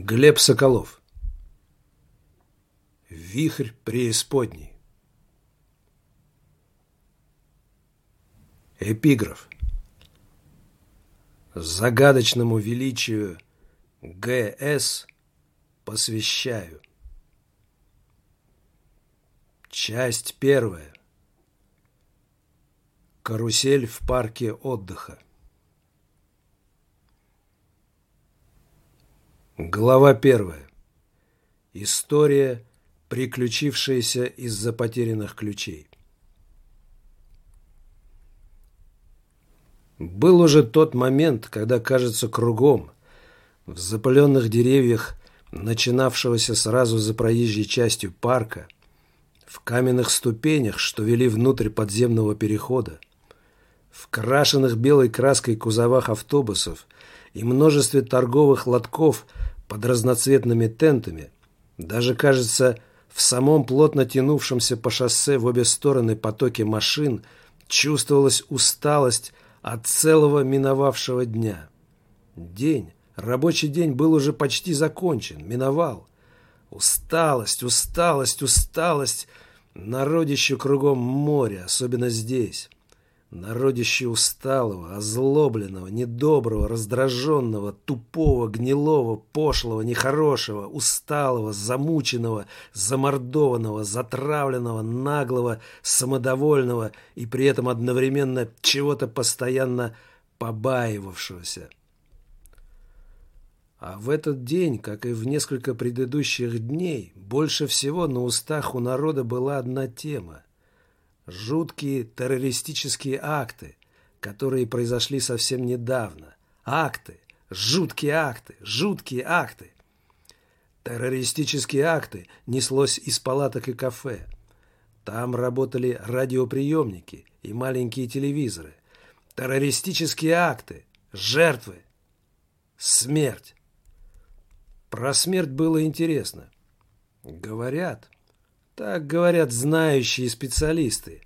Глеб Соколов Вихрь преисподней Эпиграф Загадочному величию ГС посвящаю. Часть первая. Карусель в парке отдыха. Глава первая. История, приключившаяся из-за потерянных ключей. Был уже тот момент, когда, кажется, кругом, в запыленных деревьях, начинавшегося сразу за проезжей частью парка, в каменных ступенях, что вели внутрь подземного перехода, в крашенных белой краской кузовах автобусов и множестве торговых лотков – под разноцветными тентами, даже, кажется, в самом плотно тянувшемся по шоссе в обе стороны потоке машин чувствовалась усталость от целого миновавшего дня. День, рабочий день был уже почти закончен, миновал. Усталость, усталость, усталость, народище кругом моря, особенно здесь. Народище усталого, озлобленного, недоброго, раздраженного, тупого, гнилого, пошлого, нехорошего, усталого, замученного, замордованного, затравленного, наглого, самодовольного и при этом одновременно чего-то постоянно побаивавшегося. А в этот день, как и в несколько предыдущих дней, больше всего на устах у народа была одна тема жуткие террористические акты, которые произошли совсем недавно. Акты, жуткие акты, жуткие акты. Террористические акты неслось из палаток и кафе. Там работали радиоприемники и маленькие телевизоры. Террористические акты, жертвы, смерть. Про смерть было интересно. Говорят, так говорят знающие специалисты.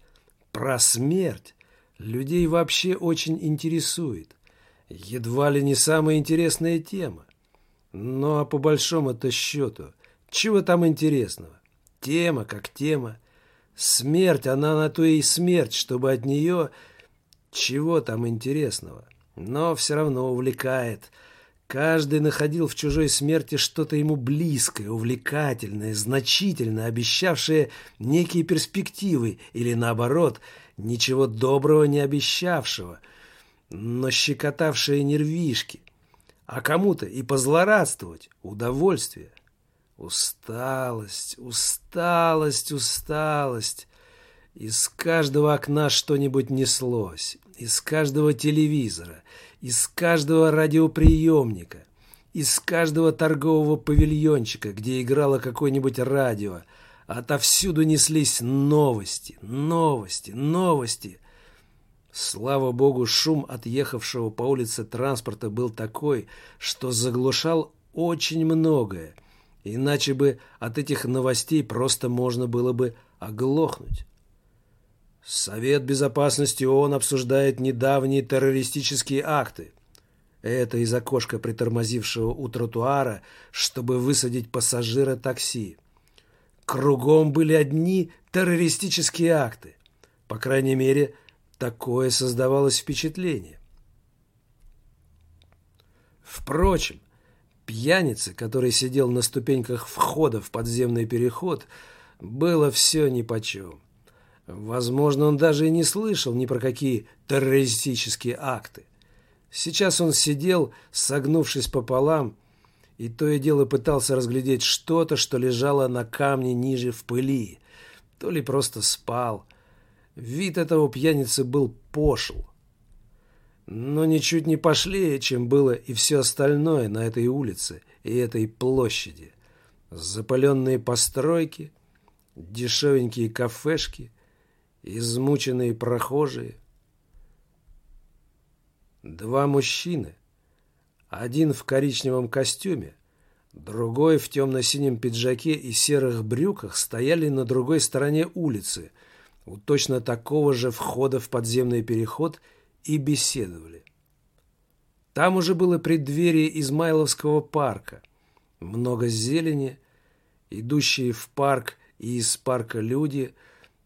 Про смерть людей вообще очень интересует. Едва ли не самая интересная тема. А по большому-то счету, чего там интересного? Тема как тема. Смерть, она на то и смерть, чтобы от нее... Чего там интересного? Но все равно увлекает – Каждый находил в чужой смерти что-то ему близкое, увлекательное, значительное, обещавшее некие перспективы или, наоборот, ничего доброго не обещавшего, но щекотавшее нервишки. А кому-то и позлорадствовать – удовольствие. Усталость, усталость, усталость. Из каждого окна что-нибудь неслось, из каждого телевизора – из каждого радиоприемника, из каждого торгового павильончика, где играло какое-нибудь радио, отовсюду неслись новости, новости, новости. Слава богу, шум отъехавшего по улице транспорта был такой, что заглушал очень многое, иначе бы от этих новостей просто можно было бы оглохнуть. Совет Безопасности ООН обсуждает недавние террористические акты. Это из окошка притормозившего у тротуара, чтобы высадить пассажира такси. Кругом были одни террористические акты. По крайней мере, такое создавалось впечатление. Впрочем, пьянице, который сидел на ступеньках входа в подземный переход, было все нипочем. Возможно, он даже и не слышал ни про какие террористические акты. Сейчас он сидел, согнувшись пополам, и то и дело пытался разглядеть что-то, что лежало на камне ниже в пыли. То ли просто спал. Вид этого пьяницы был пошел. Но ничуть не пошлее, чем было и все остальное на этой улице и этой площади. Запаленные постройки, дешевенькие кафешки — измученные прохожие. Два мужчины, один в коричневом костюме, другой в темно-синем пиджаке и серых брюках, стояли на другой стороне улицы, у точно такого же входа в подземный переход и беседовали. Там уже было преддверие Измайловского парка. много зелени, идущие в парк и из парка люди,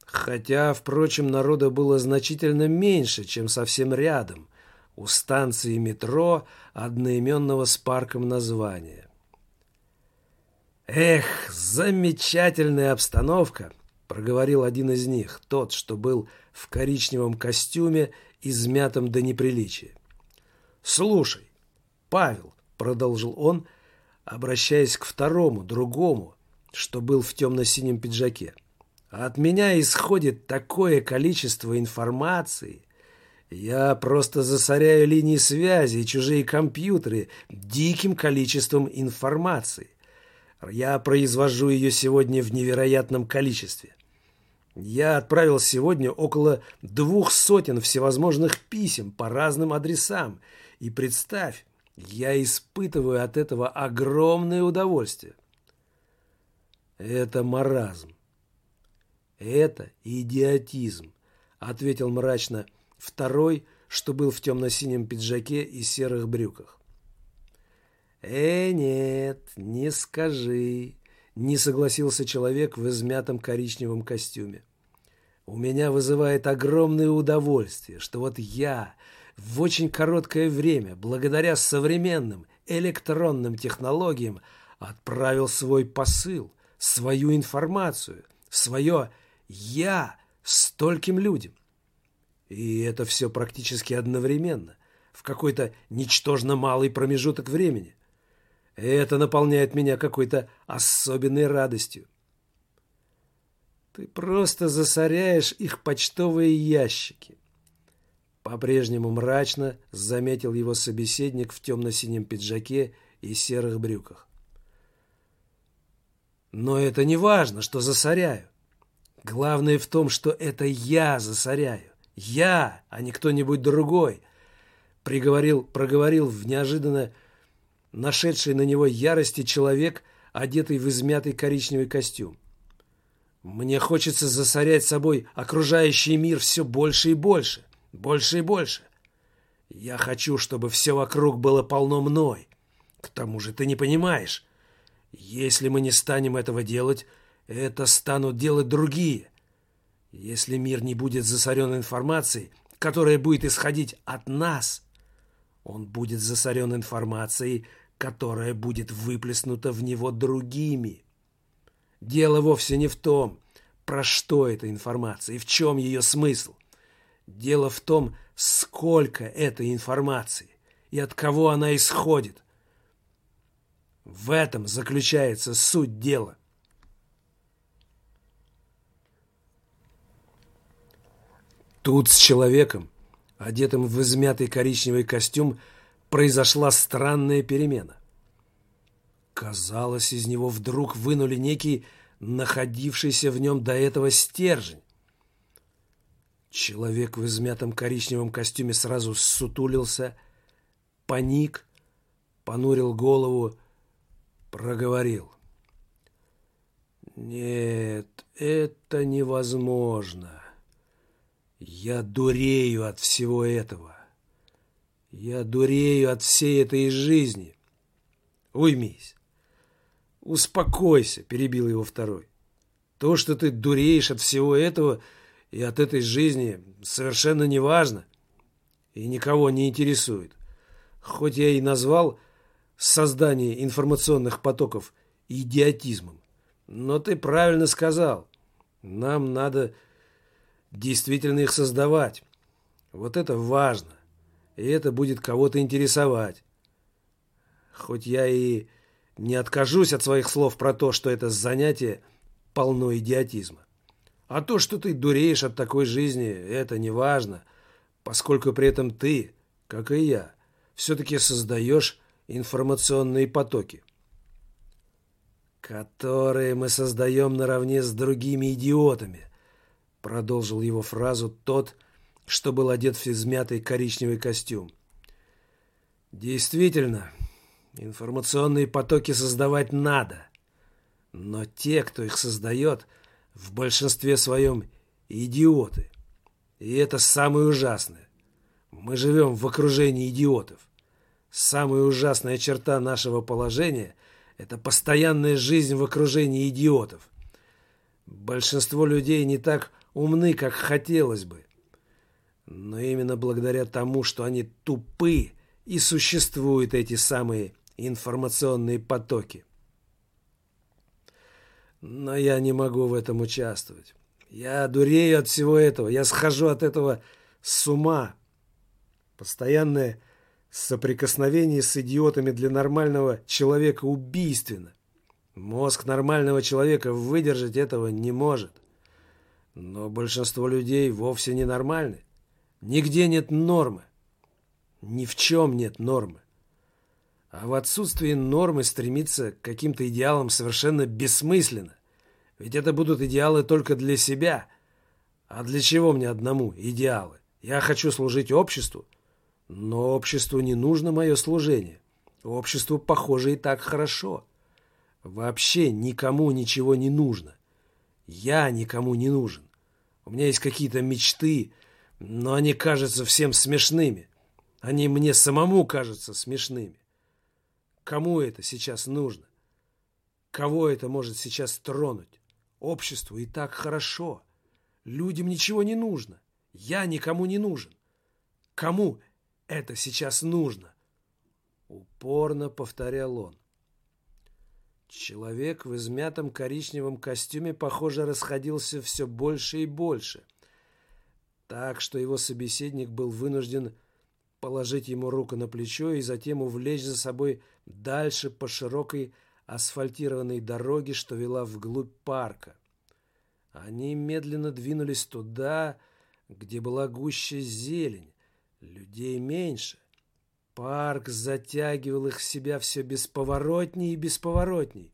хотя, впрочем, народа было значительно меньше, чем совсем рядом, у станции метро, одноименного с парком названия. «Эх, замечательная обстановка!» — проговорил один из них, тот, что был в коричневом костюме, измятом до неприличия. «Слушай, Павел», — продолжил он, обращаясь к второму, другому, что был в темно-синем пиджаке, «от меня исходит такое количество информации. Я просто засоряю линии связи и чужие компьютеры диким количеством информации. Я произвожу ее сегодня в невероятном количестве. Я отправил сегодня около двух сотен всевозможных писем по разным адресам. И представь, я испытываю от этого огромное удовольствие. Это маразм. Это идиотизм, ответил мрачно второй, что был в темно-синем пиджаке и серых брюках. «Э, нет, не скажи», — не согласился человек в измятом коричневом костюме. «У меня вызывает огромное удовольствие, что вот я в очень короткое время, благодаря современным электронным технологиям, отправил свой посыл, свою информацию, свое «я» стольким людям. И это все практически одновременно, в какой-то ничтожно малый промежуток времени. Это наполняет меня какой-то особенной радостью. Ты просто засоряешь их почтовые ящики. По-прежнему мрачно заметил его собеседник в темно-синем пиджаке и серых брюках. Но это не важно, что засоряю. Главное в том, что это я засоряю. Я, а не кто-нибудь другой. Приговорил, проговорил в неожиданно нашедший на него ярости человек, одетый в измятый коричневый костюм. Мне хочется засорять собой окружающий мир все больше и больше, больше и больше. Я хочу, чтобы все вокруг было полно мной. К тому же ты не понимаешь, если мы не станем этого делать, это станут делать другие. Если мир не будет засорен информацией, которая будет исходить от нас, он будет засорен информацией, которая будет выплеснута в него другими. Дело вовсе не в том, про что эта информация и в чем ее смысл. Дело в том, сколько этой информации и от кого она исходит. В этом заключается суть дела. Тут с человеком, одетым в измятый коричневый костюм, произошла странная перемена. Казалось, из него вдруг вынули некий находившийся в нем до этого стержень. Человек в измятом коричневом костюме сразу сутулился, паник, понурил голову, проговорил. «Нет, это невозможно. Я дурею от всего этого. Я дурею от всей этой жизни. Уймись. Успокойся, перебил его второй. То, что ты дуреешь от всего этого и от этой жизни, совершенно не важно и никого не интересует. Хоть я и назвал создание информационных потоков идиотизмом, но ты правильно сказал. Нам надо действительно их создавать. Вот это важно и это будет кого-то интересовать. Хоть я и не откажусь от своих слов про то, что это занятие полно идиотизма. А то, что ты дуреешь от такой жизни, это не важно, поскольку при этом ты, как и я, все-таки создаешь информационные потоки, которые мы создаем наравне с другими идиотами, продолжил его фразу тот, что был одет в измятый коричневый костюм. Действительно, информационные потоки создавать надо. Но те, кто их создает, в большинстве своем идиоты. И это самое ужасное. Мы живем в окружении идиотов. Самая ужасная черта нашего положения – Это постоянная жизнь в окружении идиотов. Большинство людей не так умны, как хотелось бы. Но именно благодаря тому, что они тупы, и существуют эти самые информационные потоки. Но я не могу в этом участвовать. Я дурею от всего этого. Я схожу от этого с ума. Постоянное соприкосновение с идиотами для нормального человека убийственно. Мозг нормального человека выдержать этого не может. Но большинство людей вовсе не нормальны. Нигде нет нормы. Ни в чем нет нормы. А в отсутствии нормы стремиться к каким-то идеалам совершенно бессмысленно. Ведь это будут идеалы только для себя. А для чего мне одному идеалы? Я хочу служить обществу. Но обществу не нужно мое служение. Обществу, похоже, и так хорошо. Вообще никому ничего не нужно. Я никому не нужен. У меня есть какие-то мечты, но они кажутся всем смешными. Они мне самому кажутся смешными. Кому это сейчас нужно? Кого это может сейчас тронуть? Обществу и так хорошо. Людям ничего не нужно. Я никому не нужен. Кому это сейчас нужно? Упорно повторял он. Человек в измятом коричневом костюме, похоже, расходился все больше и больше. Так что его собеседник был вынужден положить ему руку на плечо и затем увлечь за собой дальше по широкой асфальтированной дороге, что вела вглубь парка. Они медленно двинулись туда, где была гуща зелень, людей меньше. Парк затягивал их в себя все бесповоротней и бесповоротней.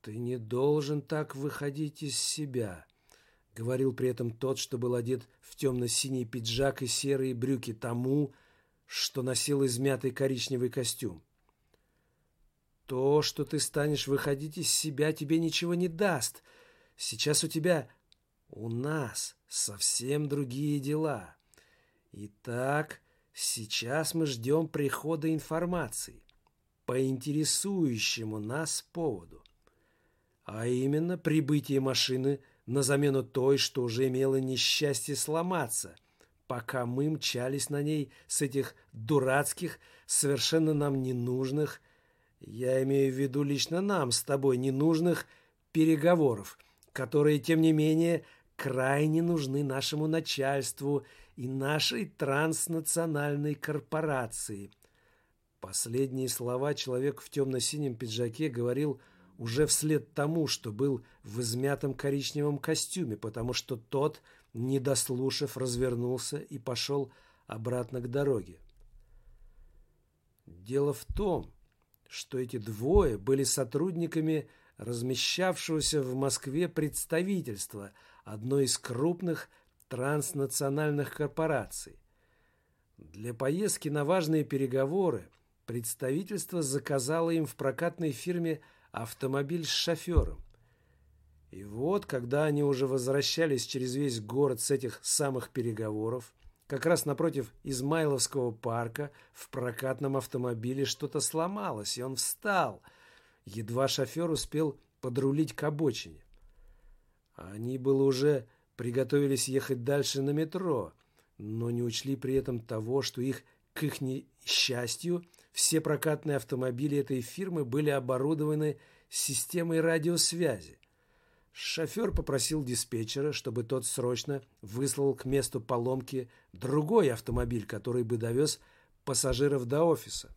«Ты не должен так выходить из себя», — говорил при этом тот, что был одет в темно-синий пиджак и серые брюки тому, что носил измятый коричневый костюм. «То, что ты станешь выходить из себя, тебе ничего не даст. Сейчас у тебя, у нас, совсем другие дела. Итак, сейчас мы ждем прихода информации по интересующему нас поводу, а именно прибытие машины – на замену той, что уже имела несчастье сломаться, пока мы мчались на ней с этих дурацких, совершенно нам ненужных, я имею в виду лично нам с тобой ненужных переговоров, которые, тем не менее, крайне нужны нашему начальству и нашей транснациональной корпорации. Последние слова человек в темно-синем пиджаке говорил – уже вслед тому, что был в измятом коричневом костюме, потому что тот, не дослушав, развернулся и пошел обратно к дороге. Дело в том, что эти двое были сотрудниками размещавшегося в Москве представительства одной из крупных транснациональных корпораций. Для поездки на важные переговоры представительство заказало им в прокатной фирме автомобиль с шофером. И вот, когда они уже возвращались через весь город с этих самых переговоров, как раз напротив Измайловского парка в прокатном автомобиле что-то сломалось, и он встал. Едва шофер успел подрулить к обочине. Они было уже приготовились ехать дальше на метро, но не учли при этом того, что их, к их несчастью, все прокатные автомобили этой фирмы были оборудованы системой радиосвязи. Шофер попросил диспетчера, чтобы тот срочно выслал к месту поломки другой автомобиль, который бы довез пассажиров до офиса.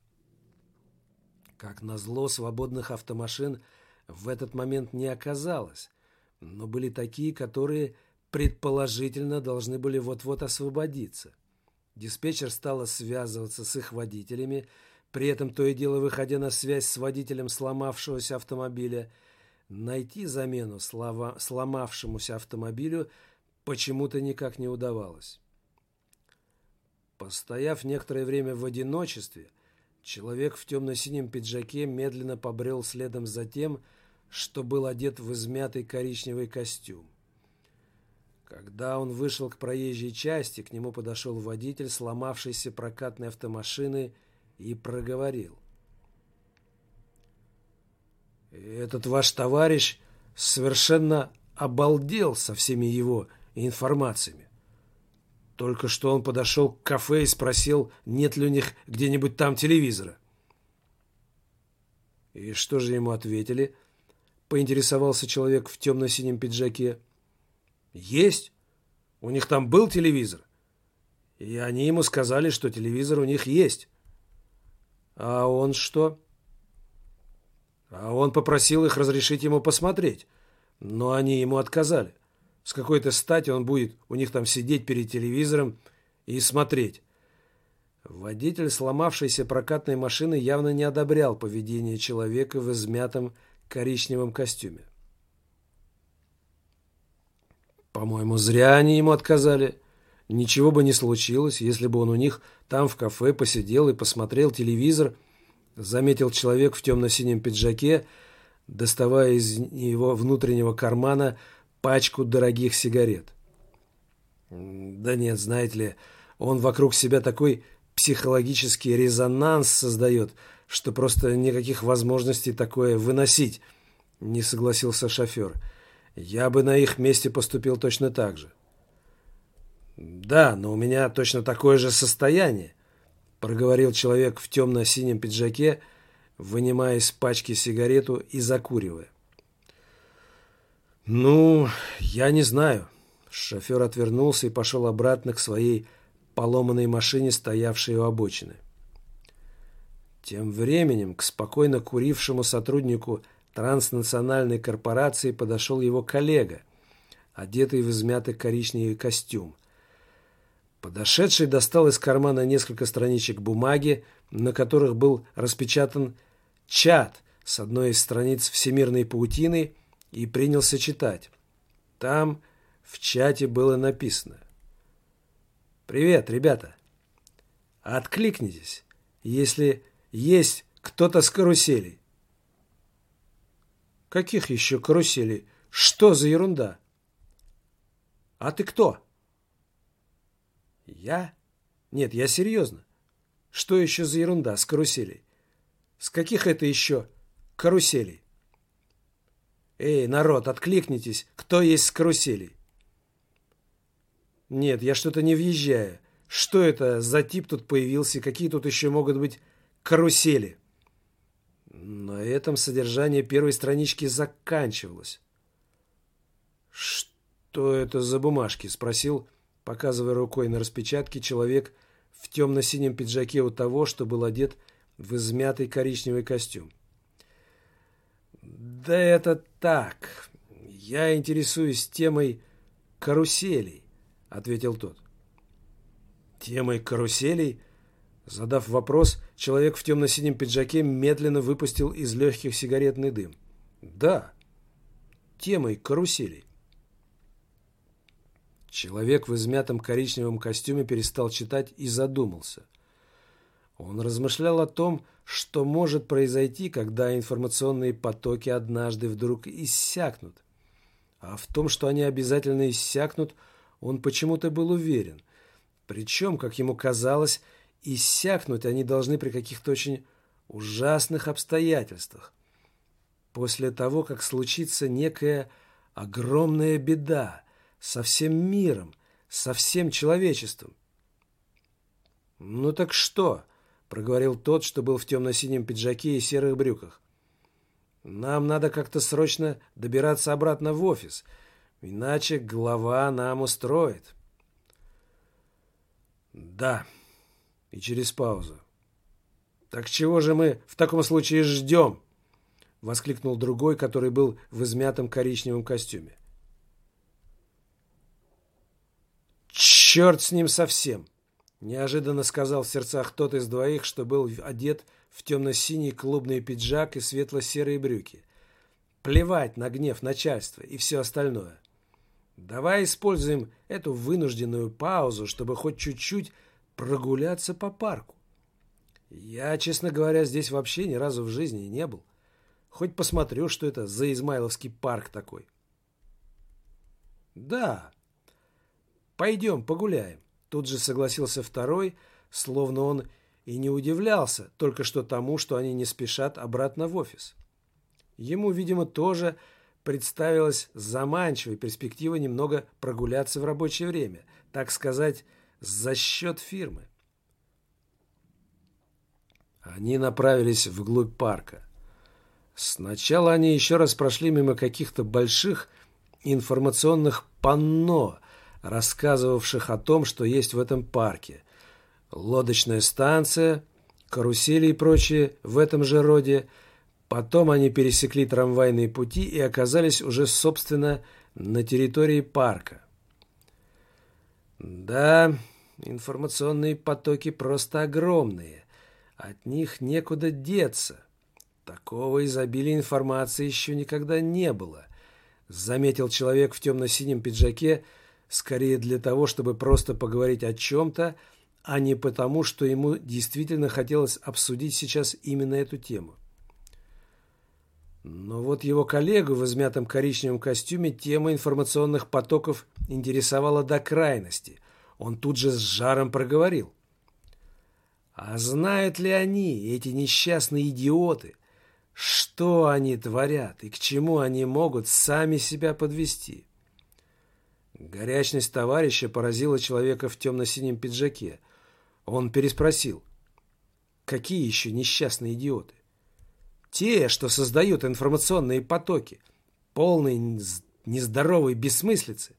Как назло, свободных автомашин в этот момент не оказалось, но были такие, которые предположительно должны были вот-вот освободиться. Диспетчер стала связываться с их водителями, при этом то и дело выходя на связь с водителем сломавшегося автомобиля. Найти замену слова, сломавшемуся автомобилю почему-то никак не удавалось. Постояв некоторое время в одиночестве, человек в темно-синем пиджаке медленно побрел следом за тем, что был одет в измятый коричневый костюм. Когда он вышел к проезжей части, к нему подошел водитель сломавшейся прокатной автомашины и проговорил. Этот ваш товарищ совершенно обалдел со всеми его информациями. Только что он подошел к кафе и спросил, нет ли у них где-нибудь там телевизора. И что же ему ответили? Поинтересовался человек в темно-синем пиджаке. Есть. У них там был телевизор. И они ему сказали, что телевизор у них есть. А он что? А он попросил их разрешить ему посмотреть. Но они ему отказали. С какой-то стати он будет у них там сидеть перед телевизором и смотреть. Водитель сломавшейся прокатной машины явно не одобрял поведение человека в измятом коричневом костюме. По-моему, зря они ему отказали. Ничего бы не случилось, если бы он у них там в кафе посидел и посмотрел телевизор, заметил человек в темно-синем пиджаке, доставая из его внутреннего кармана пачку дорогих сигарет. Да нет, знаете ли, он вокруг себя такой психологический резонанс создает, что просто никаких возможностей такое выносить, не согласился шофер. Я бы на их месте поступил точно так же. Да, но у меня точно такое же состояние, проговорил человек в темно-синем пиджаке, вынимая из пачки сигарету и закуривая. «Ну, я не знаю». Шофер отвернулся и пошел обратно к своей поломанной машине, стоявшей у обочины. Тем временем к спокойно курившему сотруднику транснациональной корпорации подошел его коллега, одетый в измятый коричневый костюм. Подошедший достал из кармана несколько страничек бумаги, на которых был распечатан чат с одной из страниц всемирной паутины и принялся читать. Там в чате было написано. «Привет, ребята! Откликнитесь, если есть кто-то с каруселей». «Каких еще каруселей? Что за ерунда?» «А ты кто?» «Я? Нет, я серьезно. Что еще за ерунда с каруселей? С каких это еще каруселей? Эй, народ, откликнитесь, кто есть с каруселей? Нет, я что-то не въезжаю. Что это за тип тут появился? Какие тут еще могут быть карусели? На этом содержание первой странички заканчивалось. «Что это за бумажки?» – спросил, показывая рукой на распечатке, человек в темно-синем пиджаке у того, что был одет в измятый коричневый костюм. «Да это так. Я интересуюсь темой каруселей», — ответил тот. «Темой каруселей?» Задав вопрос, человек в темно-синем пиджаке медленно выпустил из легких сигаретный дым. «Да, темой каруселей». Человек в измятом коричневом костюме перестал читать и задумался — он размышлял о том, что может произойти, когда информационные потоки однажды вдруг иссякнут. А в том, что они обязательно иссякнут, он почему-то был уверен. Причем, как ему казалось, иссякнуть они должны при каких-то очень ужасных обстоятельствах. После того, как случится некая огромная беда со всем миром, со всем человечеством. «Ну так что?» — проговорил тот, что был в темно-синем пиджаке и серых брюках. «Нам надо как-то срочно добираться обратно в офис, иначе глава нам устроит». «Да», и через паузу. «Так чего же мы в таком случае ждем?» — воскликнул другой, который был в измятом коричневом костюме. «Черт с ним совсем!» Неожиданно сказал в сердцах тот из двоих, что был одет в темно-синий клубный пиджак и светло-серые брюки. Плевать на гнев начальства и все остальное. Давай используем эту вынужденную паузу, чтобы хоть чуть-чуть прогуляться по парку. Я, честно говоря, здесь вообще ни разу в жизни не был. Хоть посмотрю, что это за Измайловский парк такой. Да, пойдем погуляем. Тут же согласился второй, словно он и не удивлялся только что тому, что они не спешат обратно в офис. Ему, видимо, тоже представилась заманчивой перспектива немного прогуляться в рабочее время, так сказать, за счет фирмы. Они направились вглубь парка. Сначала они еще раз прошли мимо каких-то больших информационных панно, рассказывавших о том, что есть в этом парке. Лодочная станция, карусели и прочее в этом же роде. Потом они пересекли трамвайные пути и оказались уже, собственно, на территории парка. Да, информационные потоки просто огромные. От них некуда деться. Такого изобилия информации еще никогда не было. Заметил человек в темно-синем пиджаке, скорее для того, чтобы просто поговорить о чем-то, а не потому, что ему действительно хотелось обсудить сейчас именно эту тему. Но вот его коллегу в измятом коричневом костюме тема информационных потоков интересовала до крайности. Он тут же с жаром проговорил. А знают ли они, эти несчастные идиоты, что они творят и к чему они могут сами себя подвести? Горячность товарища поразила человека в темно-синем пиджаке. Он переспросил. Какие еще несчастные идиоты? Те, что создают информационные потоки, полные нездоровой бессмыслицы.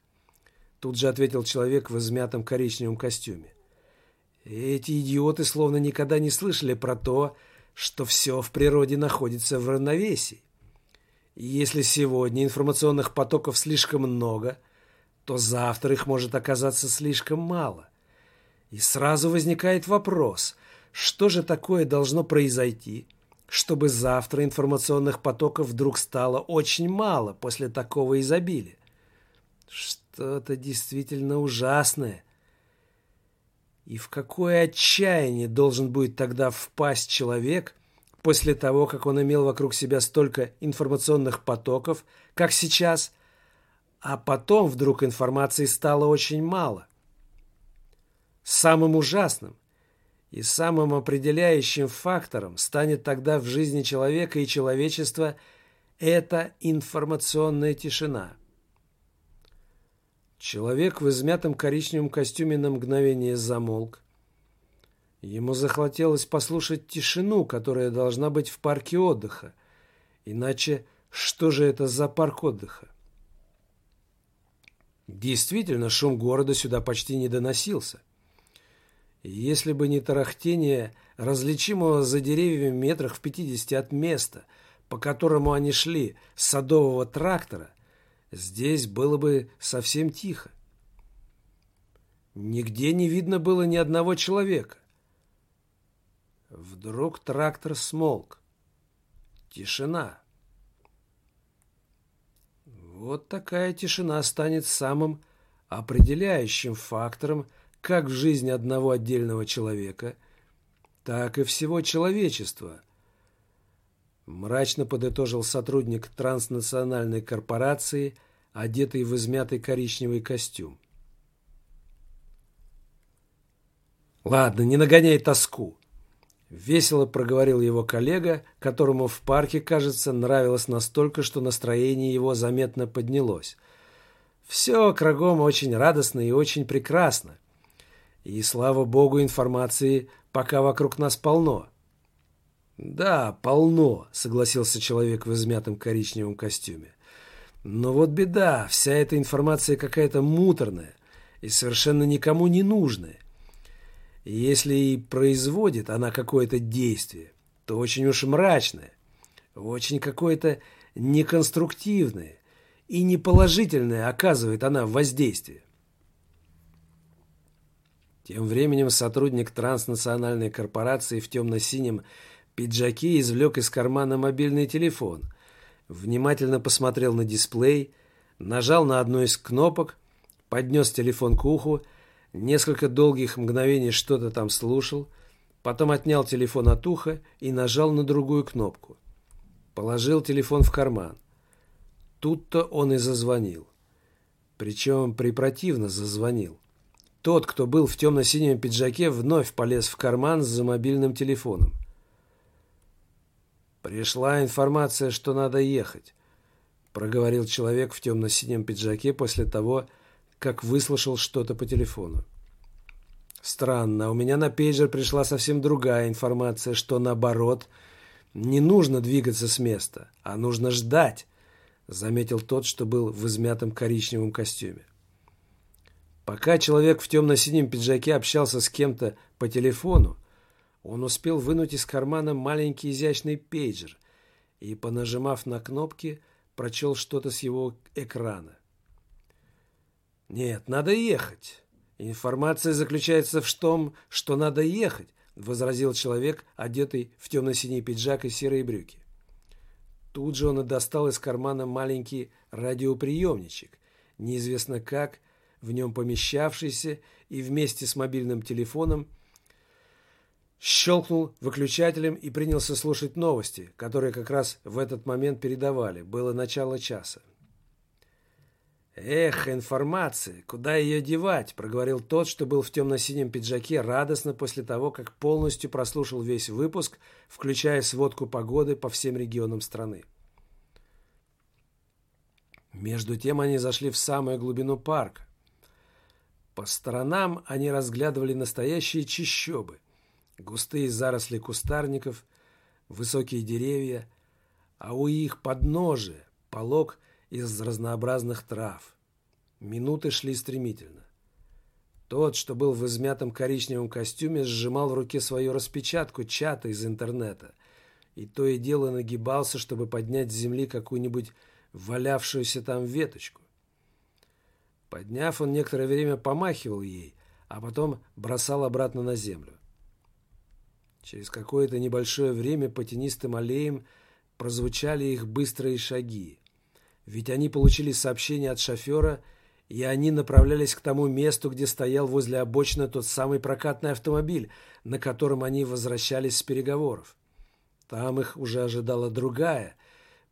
Тут же ответил человек в измятом коричневом костюме. Эти идиоты словно никогда не слышали про то, что все в природе находится в равновесии. И если сегодня информационных потоков слишком много, то завтра их может оказаться слишком мало. И сразу возникает вопрос, что же такое должно произойти, чтобы завтра информационных потоков вдруг стало очень мало после такого изобилия? Что-то действительно ужасное. И в какое отчаяние должен будет тогда впасть человек после того, как он имел вокруг себя столько информационных потоков, как сейчас, а потом вдруг информации стало очень мало. Самым ужасным и самым определяющим фактором станет тогда в жизни человека и человечества эта информационная тишина. Человек в измятом коричневом костюме на мгновение замолк. Ему захотелось послушать тишину, которая должна быть в парке отдыха. Иначе что же это за парк отдыха? Действительно, шум города сюда почти не доносился. Если бы не тарахтение, различимого за деревьями метрах в пятидесяти от места, по которому они шли, садового трактора, здесь было бы совсем тихо. Нигде не видно было ни одного человека. Вдруг трактор смолк. Тишина. Вот такая тишина станет самым определяющим фактором как в жизни одного отдельного человека, так и всего человечества. Мрачно подытожил сотрудник транснациональной корпорации, одетый в измятый коричневый костюм. «Ладно, не нагоняй тоску», — весело проговорил его коллега, которому в парке, кажется, нравилось настолько, что настроение его заметно поднялось. «Все кругом очень радостно и очень прекрасно. И, слава богу, информации пока вокруг нас полно. «Да, полно», — согласился человек в измятом коричневом костюме. «Но вот беда, вся эта информация какая-то муторная и совершенно никому не нужная. И если и производит она какое-то действие, то очень уж мрачное, очень какое-то неконструктивное и неположительное оказывает она воздействие. Тем временем сотрудник транснациональной корпорации в темно-синем пиджаке извлек из кармана мобильный телефон, внимательно посмотрел на дисплей, нажал на одну из кнопок, поднес телефон к уху, несколько долгих мгновений что-то там слушал, потом отнял телефон от уха и нажал на другую кнопку. Положил телефон в карман. Тут-то он и зазвонил. Причем препротивно зазвонил. Тот, кто был в темно-синем пиджаке, вновь полез в карман за мобильным телефоном. «Пришла информация, что надо ехать», — проговорил человек в темно-синем пиджаке после того, как выслушал что-то по телефону. «Странно, у меня на пейджер пришла совсем другая информация, что наоборот, не нужно двигаться с места, а нужно ждать», — заметил тот, что был в измятом коричневом костюме. Пока человек в темно-синем пиджаке общался с кем-то по телефону, он успел вынуть из кармана маленький изящный пейджер и, понажимав на кнопки, прочел что-то с его экрана. «Нет, надо ехать. Информация заключается в том, что надо ехать», возразил человек, одетый в темно-синий пиджак и серые брюки. Тут же он и достал из кармана маленький радиоприемничек, неизвестно как, в нем помещавшийся, и вместе с мобильным телефоном щелкнул выключателем и принялся слушать новости, которые как раз в этот момент передавали. Было начало часа. «Эх, информация! Куда ее девать?» – проговорил тот, что был в темно-синем пиджаке, радостно после того, как полностью прослушал весь выпуск, включая сводку погоды по всем регионам страны. Между тем они зашли в самую глубину парка. По сторонам они разглядывали настоящие чащобы – густые заросли кустарников, высокие деревья, а у их подножия полог из разнообразных трав. Минуты шли стремительно. Тот, что был в измятом коричневом костюме, сжимал в руке свою распечатку чата из интернета и то и дело нагибался, чтобы поднять с земли какую-нибудь валявшуюся там веточку. Подняв, он некоторое время помахивал ей, а потом бросал обратно на землю. Через какое-то небольшое время по тенистым аллеям прозвучали их быстрые шаги. Ведь они получили сообщение от шофера, и они направлялись к тому месту, где стоял возле обочины тот самый прокатный автомобиль, на котором они возвращались с переговоров. Там их уже ожидала другая,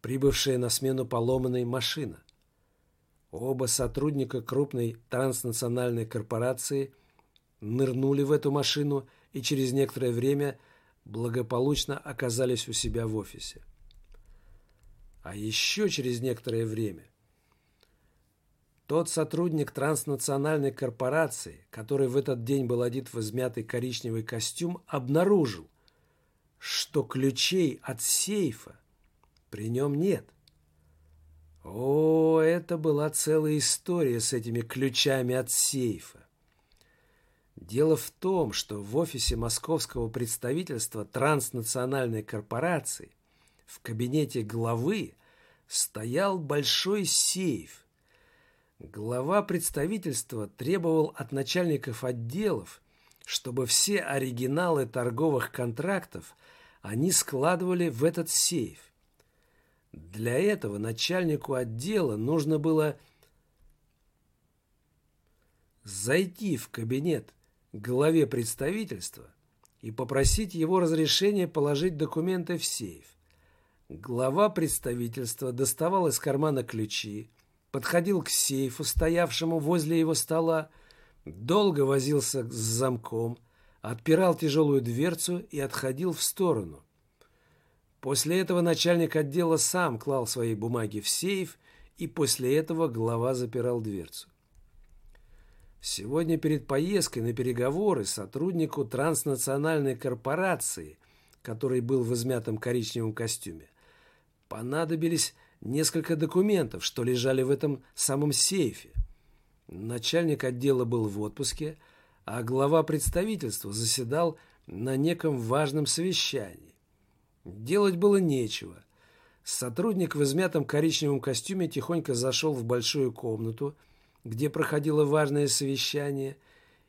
прибывшая на смену поломанной машина. Оба сотрудника крупной транснациональной корпорации нырнули в эту машину и через некоторое время благополучно оказались у себя в офисе. А еще через некоторое время тот сотрудник транснациональной корпорации, который в этот день был одет в измятый коричневый костюм, обнаружил, что ключей от сейфа при нем нет. О, это была целая история с этими ключами от сейфа. Дело в том, что в офисе московского представительства транснациональной корпорации в кабинете главы стоял большой сейф. Глава представительства требовал от начальников отделов, чтобы все оригиналы торговых контрактов они складывали в этот сейф. Для этого начальнику отдела нужно было зайти в кабинет главе представительства и попросить его разрешения положить документы в сейф. Глава представительства доставал из кармана ключи, подходил к сейфу, стоявшему возле его стола, долго возился с замком, отпирал тяжелую дверцу и отходил в сторону. После этого начальник отдела сам клал свои бумаги в сейф, и после этого глава запирал дверцу. Сегодня перед поездкой на переговоры сотруднику транснациональной корпорации, который был в измятом коричневом костюме, понадобились несколько документов, что лежали в этом самом сейфе. Начальник отдела был в отпуске, а глава представительства заседал на неком важном совещании. Делать было нечего. Сотрудник в измятом коричневом костюме тихонько зашел в большую комнату, где проходило важное совещание,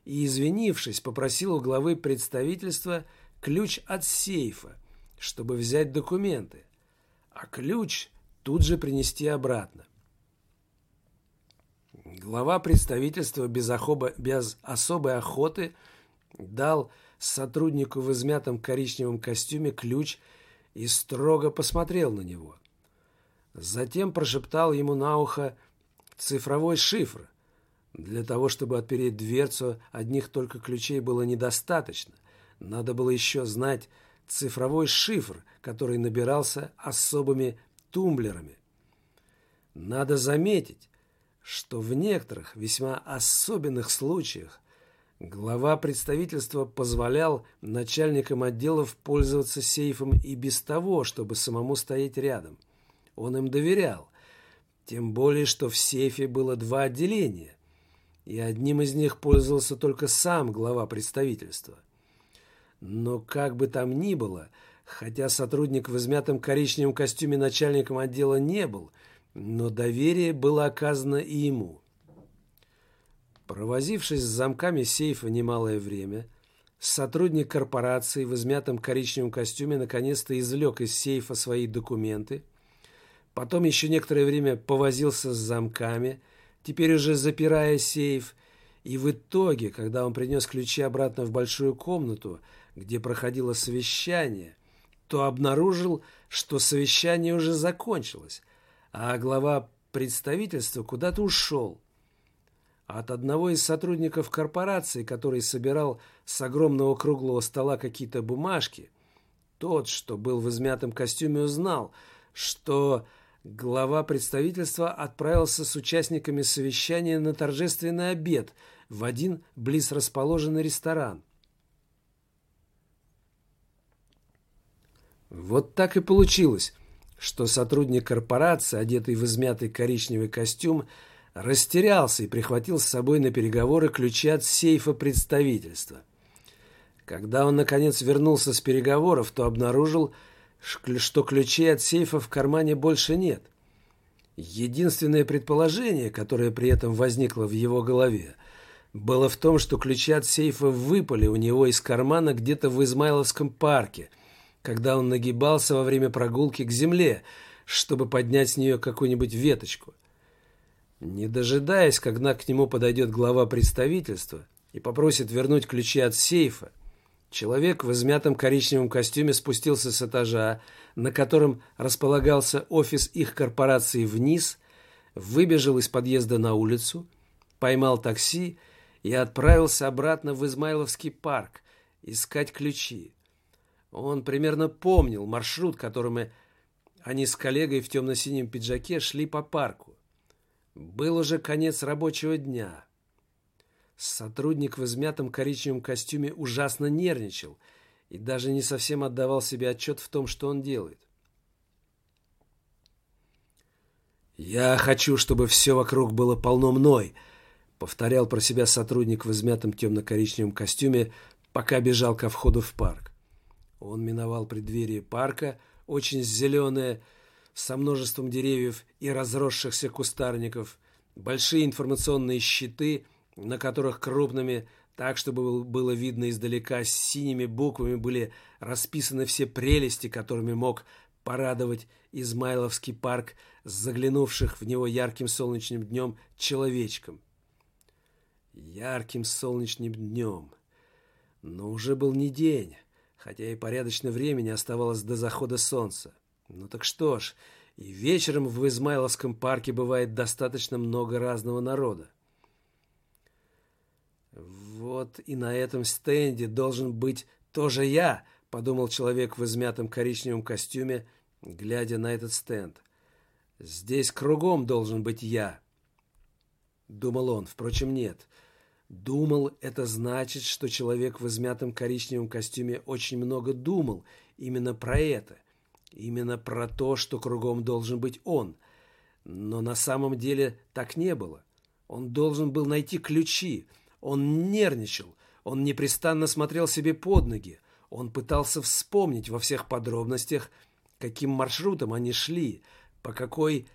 и, извинившись, попросил у главы представительства ключ от сейфа, чтобы взять документы, а ключ тут же принести обратно. Глава представительства без, охоба, без особой охоты дал сотруднику в измятом коричневом костюме ключ и строго посмотрел на него. Затем прошептал ему на ухо цифровой шифр. Для того, чтобы отпереть дверцу, одних только ключей было недостаточно. Надо было еще знать цифровой шифр, который набирался особыми тумблерами. Надо заметить, что в некоторых весьма особенных случаях глава представительства позволял начальникам отделов пользоваться сейфом и без того, чтобы самому стоять рядом. Он им доверял, тем более, что в сейфе было два отделения, и одним из них пользовался только сам глава представительства. Но как бы там ни было, хотя сотрудник в измятом коричневом костюме начальником отдела не был, но доверие было оказано и ему. Провозившись с замками сейфа немалое время, сотрудник корпорации в измятом коричневом костюме наконец-то извлек из сейфа свои документы, потом еще некоторое время повозился с замками, теперь уже запирая сейф, и в итоге, когда он принес ключи обратно в большую комнату, где проходило совещание, то обнаружил, что совещание уже закончилось, а глава представительства куда-то ушел. От одного из сотрудников корпорации, который собирал с огромного круглого стола какие-то бумажки, тот, что был в измятом костюме, узнал, что глава представительства отправился с участниками совещания на торжественный обед в один близ расположенный ресторан. Вот так и получилось, что сотрудник корпорации, одетый в измятый коричневый костюм, растерялся и прихватил с собой на переговоры ключи от сейфа представительства. Когда он, наконец, вернулся с переговоров, то обнаружил, что ключей от сейфа в кармане больше нет. Единственное предположение, которое при этом возникло в его голове, было в том, что ключи от сейфа выпали у него из кармана где-то в Измайловском парке, когда он нагибался во время прогулки к земле, чтобы поднять с нее какую-нибудь веточку. Не дожидаясь, когда к нему подойдет глава представительства и попросит вернуть ключи от сейфа, человек в измятом коричневом костюме спустился с этажа, на котором располагался офис их корпорации вниз, выбежал из подъезда на улицу, поймал такси и отправился обратно в Измайловский парк искать ключи. Он примерно помнил маршрут, которым они с коллегой в темно-синем пиджаке шли по парку. Был уже конец рабочего дня. Сотрудник в измятом коричневом костюме ужасно нервничал и даже не совсем отдавал себе отчет в том, что он делает. «Я хочу, чтобы все вокруг было полно мной», — повторял про себя сотрудник в измятом темно-коричневом костюме, пока бежал ко входу в парк. Он миновал преддверие парка, очень зеленое, со множеством деревьев и разросшихся кустарников, большие информационные щиты, на которых крупными, так, чтобы было видно издалека, с синими буквами были расписаны все прелести, которыми мог порадовать Измайловский парк с заглянувших в него ярким солнечным днем человечком. Ярким солнечным днем. Но уже был не день хотя и порядочно времени оставалось до захода солнца. Ну так что ж, и вечером в Измайловском парке бывает достаточно много разного народа. «Вот и на этом стенде должен быть тоже я», — подумал человек в измятом коричневом костюме, глядя на этот стенд. «Здесь кругом должен быть я». Думал он, впрочем, нет. Думал, это значит, что человек в измятом коричневом костюме очень много думал именно про это. Именно про то, что кругом должен быть он. Но на самом деле так не было. Он должен был найти ключи. Он нервничал. Он непрестанно смотрел себе под ноги. Он пытался вспомнить во всех подробностях, каким маршрутом они шли, по какой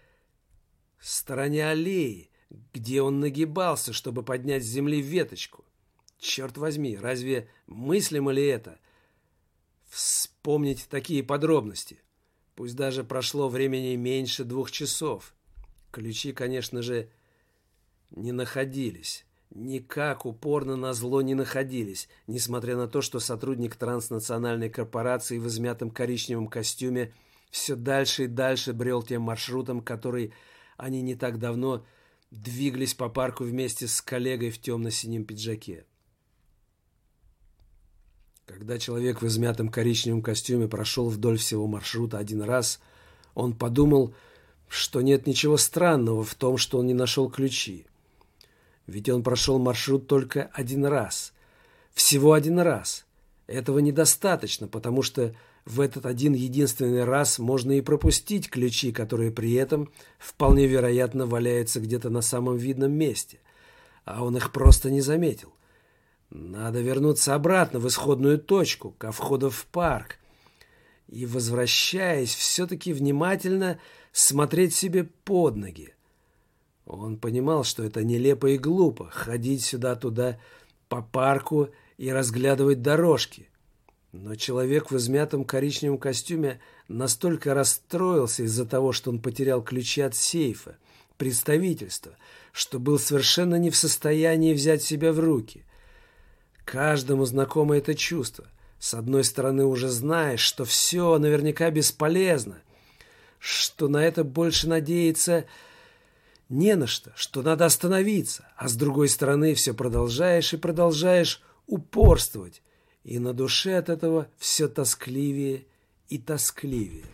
стороне аллеи, где он нагибался, чтобы поднять с земли веточку. Черт возьми, разве мыслимо ли это? Вспомнить такие подробности. Пусть даже прошло времени меньше двух часов. Ключи, конечно же, не находились. Никак упорно на зло не находились, несмотря на то, что сотрудник транснациональной корпорации в измятом коричневом костюме все дальше и дальше брел тем маршрутом, который они не так давно двигались по парку вместе с коллегой в темно-синем пиджаке. Когда человек в измятом коричневом костюме прошел вдоль всего маршрута один раз, он подумал, что нет ничего странного в том, что он не нашел ключи. Ведь он прошел маршрут только один раз. Всего один раз. Этого недостаточно, потому что в этот один единственный раз можно и пропустить ключи, которые при этом вполне вероятно валяются где-то на самом видном месте. А он их просто не заметил. Надо вернуться обратно в исходную точку, ко входу в парк. И, возвращаясь, все-таки внимательно смотреть себе под ноги. Он понимал, что это нелепо и глупо ходить сюда-туда по парку и разглядывать дорожки. Но человек в измятом коричневом костюме настолько расстроился из-за того, что он потерял ключи от сейфа, представительства, что был совершенно не в состоянии взять себя в руки. Каждому знакомо это чувство. С одной стороны, уже знаешь, что все наверняка бесполезно, что на это больше надеяться не на что, что надо остановиться, а с другой стороны, все продолжаешь и продолжаешь упорствовать, и на душе от этого все тоскливее и тоскливее.